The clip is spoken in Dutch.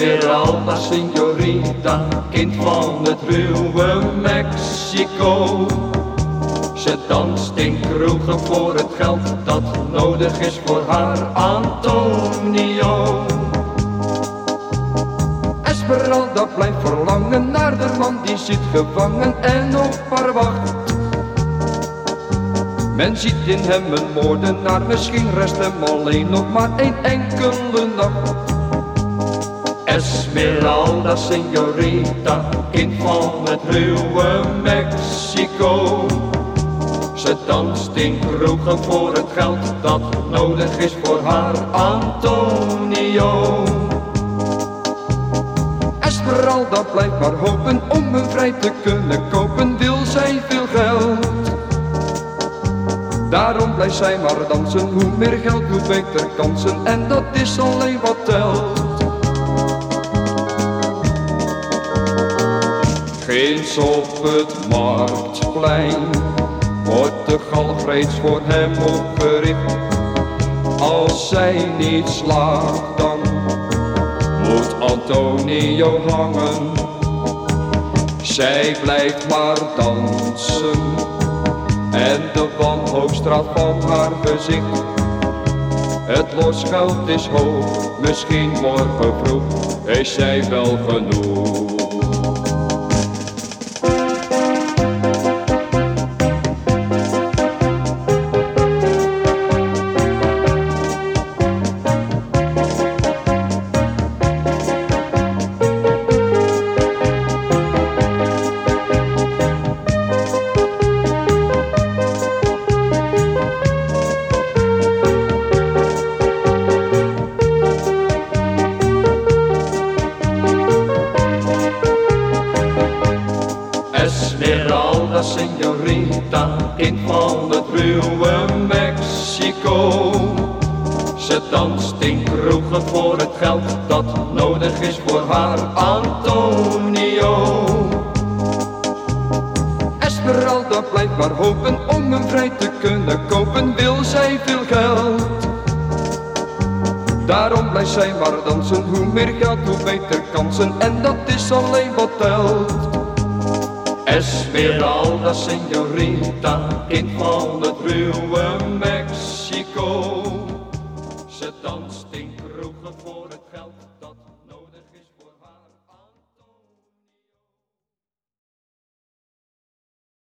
Esmeralda, signorita, kind van het ruwe Mexico. Ze danst in kroegen voor het geld dat nodig is voor haar Antonio. Esmeralda blijft verlangen naar de man die zit gevangen en op haar wacht. Men ziet in hem een moordenaar, misschien rest hem alleen nog maar één enkele nacht. Esmeralda, señorita, kind van het ruwe Mexico. Ze danst in kroegen voor het geld dat nodig is voor haar Antonio. Esmeralda blijft maar hopen om hem vrij te kunnen kopen, wil zij veel geld. Daarom blijft zij maar dansen, hoe meer geld, hoe beter kansen, en dat is alleen wat telt. Ginds op het marktplein wordt de galg reeds voor hem opgericht. Als zij niet slaagt, dan moet Antonio hangen. Zij blijft maar dansen en de wanhoop straalt van haar gezicht. Het losgeld is hoog, misschien morgen vroeg is zij wel genoeg. Esmeralda, señorita, kind van het ruwe Mexico. Ze danst in kroegen voor het geld dat nodig is voor haar Antonio. Esmeralda blijft maar hopen om hem vrij te kunnen kopen, wil zij veel geld. Daarom blijft zij maar dansen, hoe meer geld, hoe beter kansen, en dat is alleen wat telt. Esmeralda, señorita, kind van het ruwe.